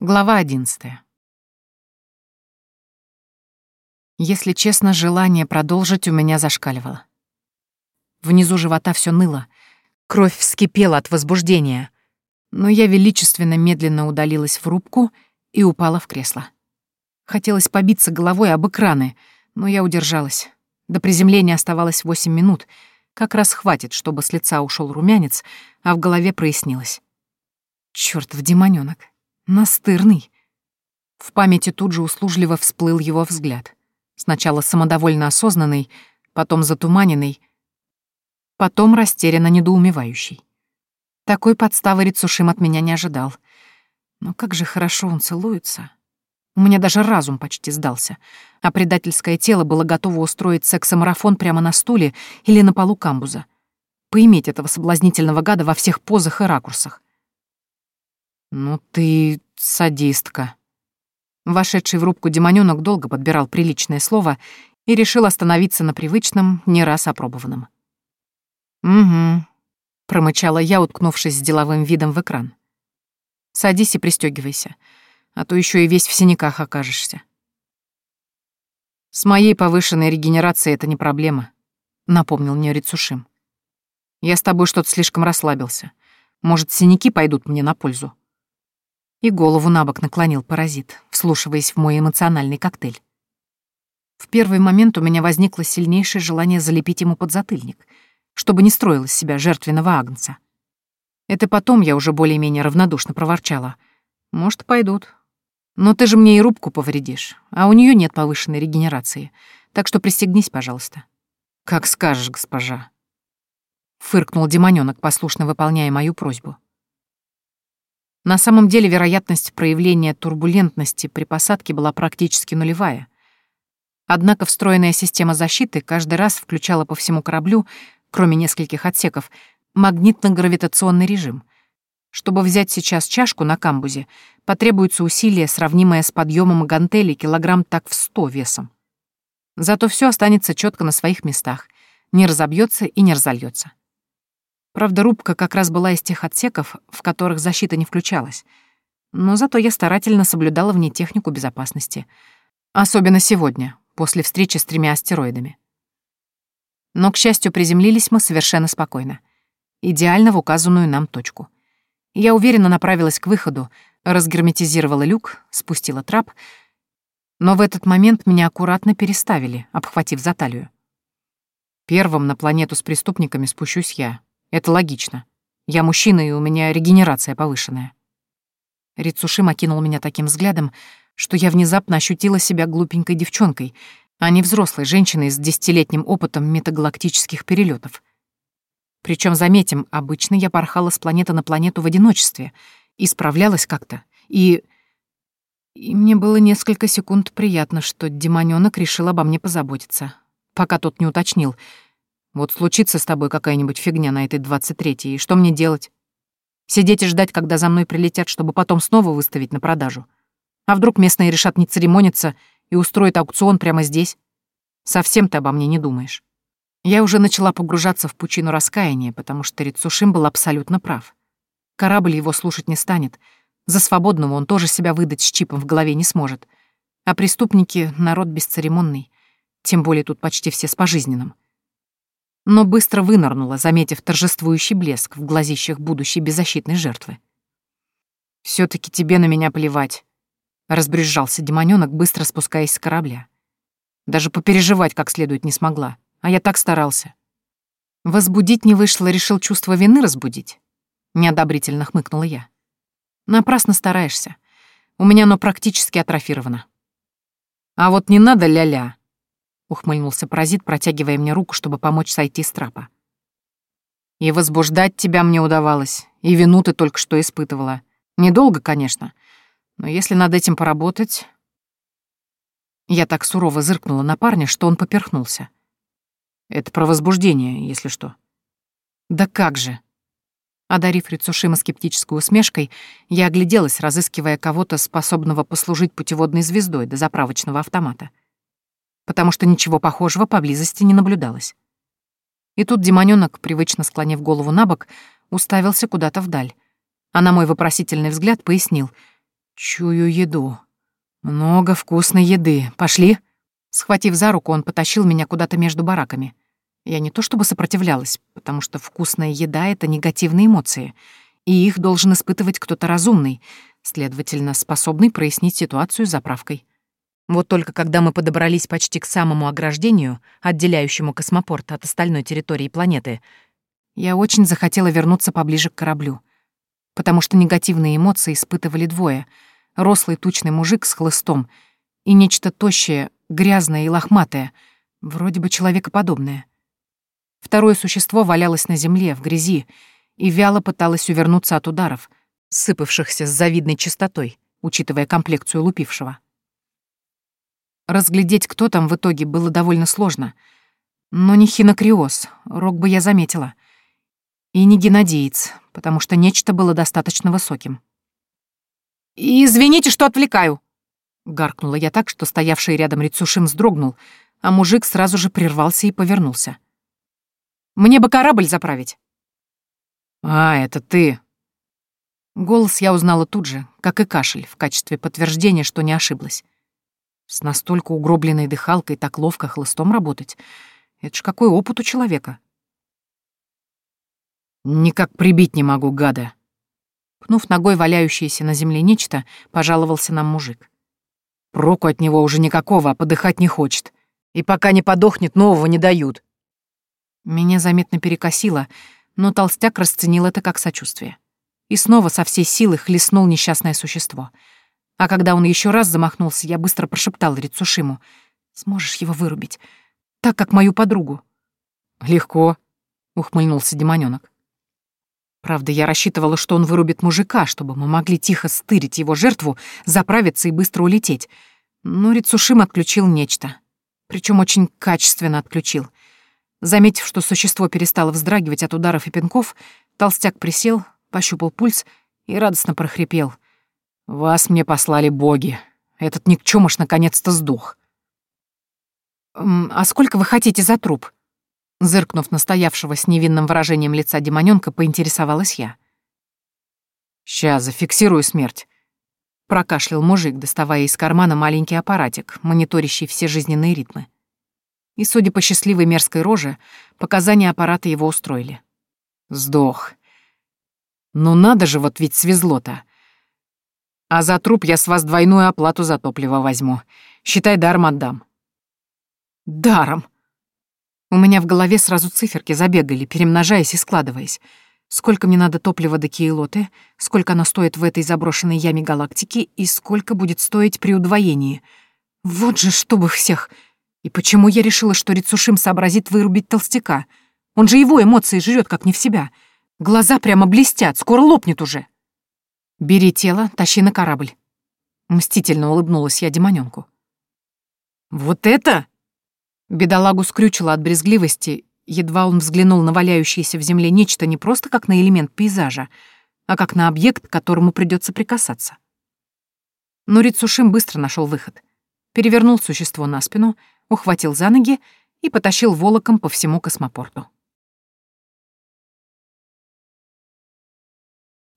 Глава одиннадцатая. Если честно, желание продолжить у меня зашкаливало. Внизу живота все ныло, кровь вскипела от возбуждения, но я величественно медленно удалилась в рубку и упала в кресло. Хотелось побиться головой об экраны, но я удержалась. До приземления оставалось восемь минут, как раз хватит, чтобы с лица ушел румянец, а в голове прояснилось. Чёртов демонёнок. Настырный. В памяти тут же услужливо всплыл его взгляд. Сначала самодовольно осознанный, потом затуманенный, потом растерянно недоумевающий. Такой подставы Рицушим от меня не ожидал. Но как же хорошо он целуется. У меня даже разум почти сдался, а предательское тело было готово устроить сексомарафон прямо на стуле или на полу камбуза. Поиметь этого соблазнительного гада во всех позах и ракурсах. «Ну ты садистка». Вошедший в рубку демонёнок долго подбирал приличное слово и решил остановиться на привычном, не раз опробованном. «Угу», — промычала я, уткнувшись с деловым видом в экран. «Садись и пристёгивайся, а то ещё и весь в синяках окажешься». «С моей повышенной регенерацией это не проблема», — напомнил мне Рицушим. «Я с тобой что-то слишком расслабился. Может, синяки пойдут мне на пользу?» И голову на бок наклонил паразит, вслушиваясь в мой эмоциональный коктейль. В первый момент у меня возникло сильнейшее желание залепить ему подзатыльник, чтобы не строил из себя жертвенного агнца. Это потом я уже более-менее равнодушно проворчала. Может, пойдут. Но ты же мне и рубку повредишь, а у нее нет повышенной регенерации, так что пристегнись, пожалуйста. Как скажешь, госпожа. Фыркнул демонёнок, послушно выполняя мою просьбу. На самом деле вероятность проявления турбулентности при посадке была практически нулевая. Однако встроенная система защиты каждый раз включала по всему кораблю, кроме нескольких отсеков, магнитно-гравитационный режим. Чтобы взять сейчас чашку на камбузе, потребуется усилие, сравнимое с подъемом гантели килограмм так в сто весом. Зато все останется четко на своих местах, не разобьется и не разольется. Правда, рубка как раз была из тех отсеков, в которых защита не включалась. Но зато я старательно соблюдала в ней технику безопасности. Особенно сегодня, после встречи с тремя астероидами. Но, к счастью, приземлились мы совершенно спокойно. Идеально в указанную нам точку. Я уверенно направилась к выходу, разгерметизировала люк, спустила трап, но в этот момент меня аккуратно переставили, обхватив за талию. Первым на планету с преступниками спущусь я, это логично. Я мужчина, и у меня регенерация повышенная. Рицушим окинул меня таким взглядом, что я внезапно ощутила себя глупенькой девчонкой, а не взрослой женщиной с десятилетним опытом метагалактических перелетов. Причем, заметим, обычно я порхала с планеты на планету в одиночестве и справлялась как-то, и... И мне было несколько секунд приятно, что демонёнок решил обо мне позаботиться, пока тот не уточнил — вот случится с тобой какая-нибудь фигня на этой двадцать третьей, и что мне делать? Сидеть и ждать, когда за мной прилетят, чтобы потом снова выставить на продажу? А вдруг местные решат не церемониться и устроят аукцион прямо здесь? Совсем ты обо мне не думаешь. Я уже начала погружаться в пучину раскаяния, потому что Рицушим был абсолютно прав. Корабль его слушать не станет. За свободного он тоже себя выдать с чипом в голове не сможет. А преступники — народ бесцеремонный. Тем более тут почти все с пожизненным но быстро вынырнула, заметив торжествующий блеск в глазищах будущей беззащитной жертвы. все таки тебе на меня плевать», — разбрюзжался демонёнок, быстро спускаясь с корабля. «Даже попереживать как следует не смогла, а я так старался». «Возбудить не вышло, решил чувство вины разбудить?» — неодобрительно хмыкнула я. «Напрасно стараешься. У меня оно практически атрофировано». «А вот не надо ля-ля», — ухмыльнулся паразит, протягивая мне руку, чтобы помочь сойти с трапа. «И возбуждать тебя мне удавалось, и вину ты только что испытывала. Недолго, конечно, но если над этим поработать...» Я так сурово зыркнула на парня, что он поперхнулся. «Это про возбуждение, если что». «Да как же!» Одарив Рицушима скептической усмешкой, я огляделась, разыскивая кого-то, способного послужить путеводной звездой до заправочного автомата потому что ничего похожего поблизости не наблюдалось. И тут демонёнок, привычно склонив голову на бок, уставился куда-то вдаль, а на мой вопросительный взгляд пояснил. Чую еду. Много вкусной еды. Пошли. Схватив за руку, он потащил меня куда-то между бараками. Я не то чтобы сопротивлялась, потому что вкусная еда — это негативные эмоции, и их должен испытывать кто-то разумный, следовательно, способный прояснить ситуацию с заправкой. Вот только когда мы подобрались почти к самому ограждению, отделяющему космопорт от остальной территории планеты, я очень захотела вернуться поближе к кораблю. Потому что негативные эмоции испытывали двое — рослый тучный мужик с хлыстом и нечто тощее, грязное и лохматое, вроде бы человекоподобное. Второе существо валялось на земле, в грязи, и вяло пыталось увернуться от ударов, сыпавшихся с завидной частотой, учитывая комплекцию лупившего. Разглядеть, кто там в итоге, было довольно сложно. Но не хинокриоз, рог бы я заметила. И не генадеец, потому что нечто было достаточно высоким. «Извините, что отвлекаю!» Гаркнула я так, что стоявший рядом Рицушим вздрогнул, а мужик сразу же прервался и повернулся. «Мне бы корабль заправить!» «А, это ты!» Голос я узнала тут же, как и кашель, в качестве подтверждения, что не ошиблась. С настолько угробленной дыхалкой так ловко хлыстом работать. Это ж какой опыт у человека. Никак прибить не могу, гада. Пнув ногой валяющееся на земле нечто, пожаловался нам мужик. Проку от него уже никакого, а подыхать не хочет. И пока не подохнет, нового не дают. Меня заметно перекосило, но толстяк расценил это как сочувствие. И снова со всей силы хлестнул несчастное существо — а когда он еще раз замахнулся, я быстро прошептал Рицушиму. «Сможешь его вырубить? Так, как мою подругу». «Легко», — ухмыльнулся демонёнок. Правда, я рассчитывала, что он вырубит мужика, чтобы мы могли тихо стырить его жертву, заправиться и быстро улететь. Но Рицушим отключил нечто. Причем очень качественно отключил. Заметив, что существо перестало вздрагивать от ударов и пинков, толстяк присел, пощупал пульс и радостно прохрипел — «Вас мне послали боги. Этот никчёмыш наконец-то сдох». «А сколько вы хотите за труп?» Зыркнув на стоявшего с невинным выражением лица демонёнка, поинтересовалась я. «Ща зафиксирую смерть», — прокашлял мужик, доставая из кармана маленький аппаратик, мониторящий все жизненные ритмы. И, судя по счастливой мерзкой роже, показания аппарата его устроили. «Сдох. Ну надо же, вот ведь свезло-то. А за труп я с вас двойную оплату за топливо возьму. Считай, даром отдам». «Даром!» У меня в голове сразу циферки забегали, перемножаясь и складываясь. Сколько мне надо топлива до Киелоты, сколько оно стоит в этой заброшенной яме галактики и сколько будет стоить при удвоении. Вот же чтобы всех! И почему я решила, что Рицушим сообразит вырубить толстяка? Он же его эмоции жрет как не в себя. Глаза прямо блестят, скоро лопнет уже. «Бери тело, тащи на корабль». Мстительно улыбнулась я демонёнку. «Вот это?» Бедолагу скрючило от брезгливости, едва он взглянул на валяющееся в земле нечто не просто как на элемент пейзажа, а как на объект, к которому придется прикасаться. Но Рицушим быстро нашел выход. Перевернул существо на спину, ухватил за ноги и потащил волоком по всему космопорту.